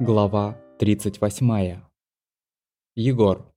Глава 38. Егор.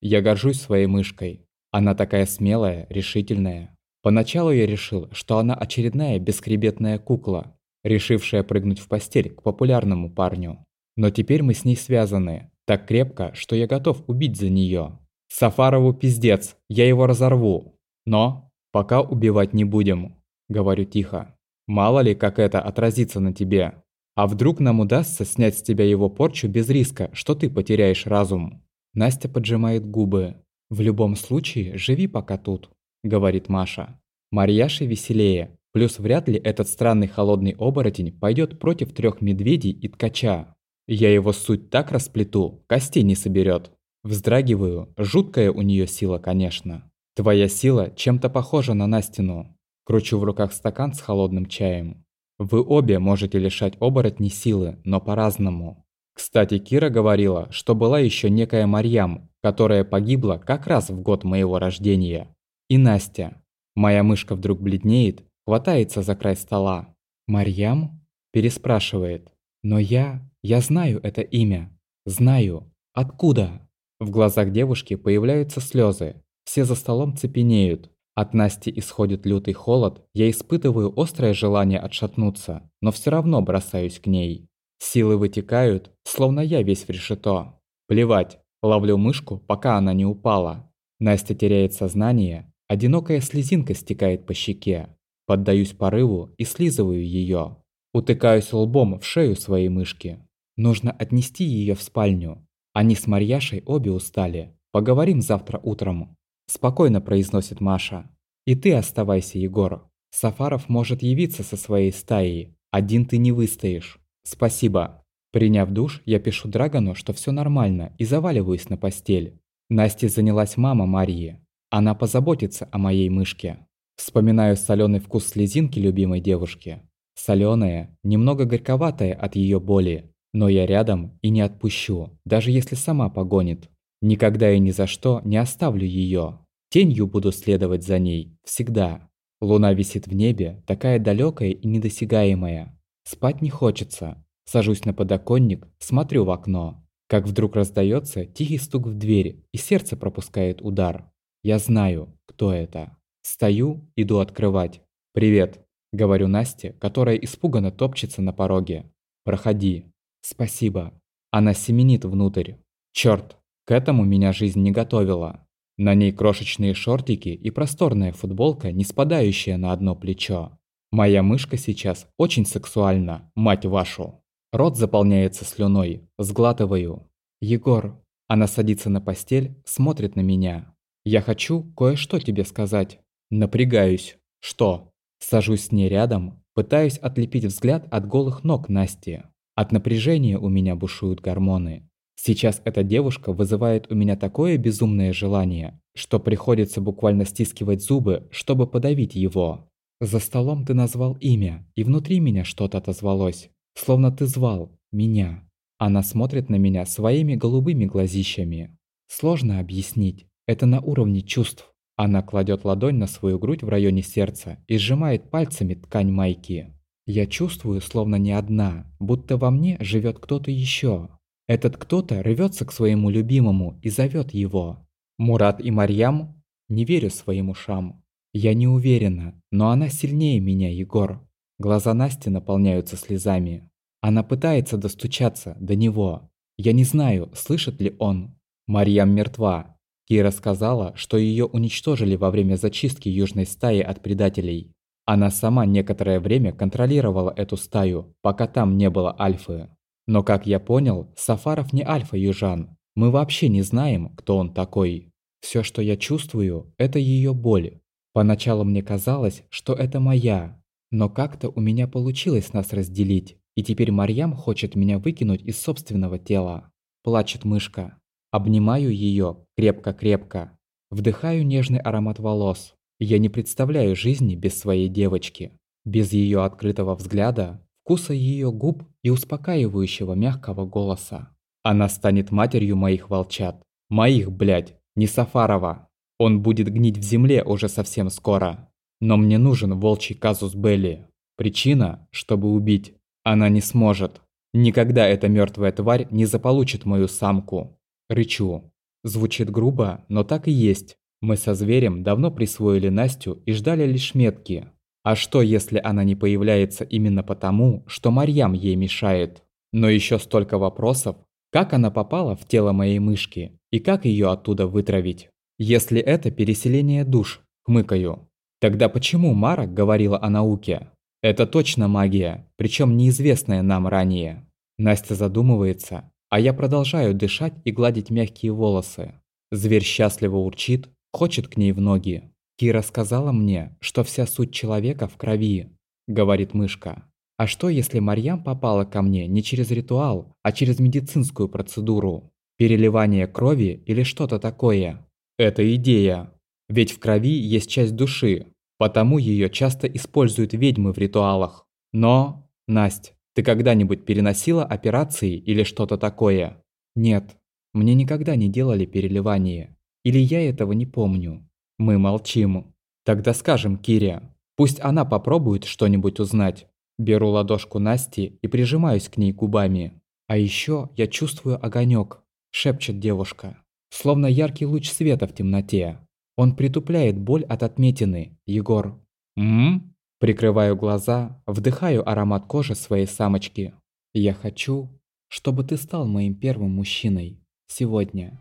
Я горжусь своей мышкой. Она такая смелая, решительная. Поначалу я решил, что она очередная бесхребетная кукла, решившая прыгнуть в постель к популярному парню. Но теперь мы с ней связаны, так крепко, что я готов убить за нее. Сафарову пиздец, я его разорву. Но пока убивать не будем, говорю тихо. Мало ли, как это отразится на тебе. А вдруг нам удастся снять с тебя его порчу без риска, что ты потеряешь разум? Настя поджимает губы. В любом случае, живи пока тут, говорит Маша. Марьяше веселее. Плюс вряд ли этот странный холодный оборотень пойдет против трех медведей и ткача. Я его суть так расплету, костей не соберет. Вздрагиваю, жуткая у нее сила, конечно. Твоя сила чем-то похожа на Настину. Кручу в руках стакан с холодным чаем. Вы обе можете лишать оборотней силы, но по-разному. Кстати, Кира говорила, что была еще некая Марьям, которая погибла как раз в год моего рождения. И Настя. Моя мышка вдруг бледнеет, хватается за край стола. «Марьям?» – переспрашивает. «Но я... я знаю это имя. Знаю. Откуда?» В глазах девушки появляются слезы. Все за столом цепенеют. От Насти исходит лютый холод, я испытываю острое желание отшатнуться, но все равно бросаюсь к ней. Силы вытекают, словно я весь в решето. Плевать, ловлю мышку, пока она не упала. Настя теряет сознание, одинокая слезинка стекает по щеке. Поддаюсь порыву и слизываю ее. Утыкаюсь лбом в шею своей мышки. Нужно отнести ее в спальню. Они с Марьяшей обе устали. Поговорим завтра утром. Спокойно произносит Маша. И ты оставайся, Егор. Сафаров может явиться со своей стаей. Один ты не выстоишь. Спасибо. Приняв душ, я пишу Драгону, что все нормально, и заваливаюсь на постель. Насте занялась мама Марии. Она позаботится о моей мышке. Вспоминаю соленый вкус слезинки любимой девушки. Соленая, немного горьковатая от ее боли. Но я рядом и не отпущу, даже если сама погонит. Никогда и ни за что не оставлю ее. Тенью буду следовать за ней, всегда. Луна висит в небе, такая далекая и недосягаемая. Спать не хочется. Сажусь на подоконник, смотрю в окно. Как вдруг раздается тихий стук в дверь, и сердце пропускает удар. Я знаю, кто это. Стою, иду открывать. «Привет», — говорю Насте, которая испуганно топчется на пороге. «Проходи». «Спасибо». Она семенит внутрь. Черт, к этому меня жизнь не готовила. На ней крошечные шортики и просторная футболка, не спадающая на одно плечо. Моя мышка сейчас очень сексуальна, мать вашу. Рот заполняется слюной, сглатываю. Егор. Она садится на постель, смотрит на меня. Я хочу кое-что тебе сказать. Напрягаюсь. Что? Сажусь с ней рядом, пытаюсь отлепить взгляд от голых ног Насти. От напряжения у меня бушуют гормоны. Сейчас эта девушка вызывает у меня такое безумное желание, что приходится буквально стискивать зубы, чтобы подавить его. За столом ты назвал имя, и внутри меня что-то отозвалось, словно ты звал меня. Она смотрит на меня своими голубыми глазищами. Сложно объяснить, это на уровне чувств. Она кладет ладонь на свою грудь в районе сердца и сжимает пальцами ткань майки. Я чувствую, словно не одна, будто во мне живет кто-то еще. Этот кто-то рвется к своему любимому и зовет его. Мурат и Марьям? Не верю своим ушам. Я не уверена, но она сильнее меня, Егор. Глаза Насти наполняются слезами. Она пытается достучаться до него. Я не знаю, слышит ли он. Марьям мертва. Кира сказала, что ее уничтожили во время зачистки южной стаи от предателей. Она сама некоторое время контролировала эту стаю, пока там не было альфы. Но, как я понял, Сафаров не альфа-южан. Мы вообще не знаем, кто он такой. Все, что я чувствую, это ее боль. Поначалу мне казалось, что это моя. Но как-то у меня получилось нас разделить. И теперь Марьям хочет меня выкинуть из собственного тела. Плачет мышка. Обнимаю ее крепко-крепко. Вдыхаю нежный аромат волос. Я не представляю жизни без своей девочки. Без ее открытого взгляда, вкуса ее губ и успокаивающего мягкого голоса. Она станет матерью моих волчат. Моих, блядь, не Сафарова. Он будет гнить в земле уже совсем скоро. Но мне нужен волчий казус Белли. Причина, чтобы убить, она не сможет. Никогда эта мертвая тварь не заполучит мою самку. Рычу. Звучит грубо, но так и есть. Мы со зверем давно присвоили Настю и ждали лишь метки. А что, если она не появляется именно потому, что Марьям ей мешает? Но еще столько вопросов. Как она попала в тело моей мышки и как ее оттуда вытравить? Если это переселение душ, хмыкаю. Тогда почему Мара говорила о науке? Это точно магия, причем неизвестная нам ранее. Настя задумывается, а я продолжаю дышать и гладить мягкие волосы. Зверь счастливо урчит, хочет к ней в ноги. Кира сказала мне, что вся суть человека в крови, говорит мышка. А что, если Марьям попала ко мне не через ритуал, а через медицинскую процедуру? Переливание крови или что-то такое? Это идея. Ведь в крови есть часть души, потому ее часто используют ведьмы в ритуалах. Но, Насть, ты когда-нибудь переносила операции или что-то такое? Нет, мне никогда не делали переливание. Или я этого не помню. Мы молчим. Тогда скажем Кире. Пусть она попробует что-нибудь узнать. Беру ладошку Насти и прижимаюсь к ней губами. А еще я чувствую огонек, шепчет девушка. Словно яркий луч света в темноте. Он притупляет боль от отметины, Егор. М? Прикрываю глаза, вдыхаю аромат кожи своей самочки. Я хочу, чтобы ты стал моим первым мужчиной сегодня.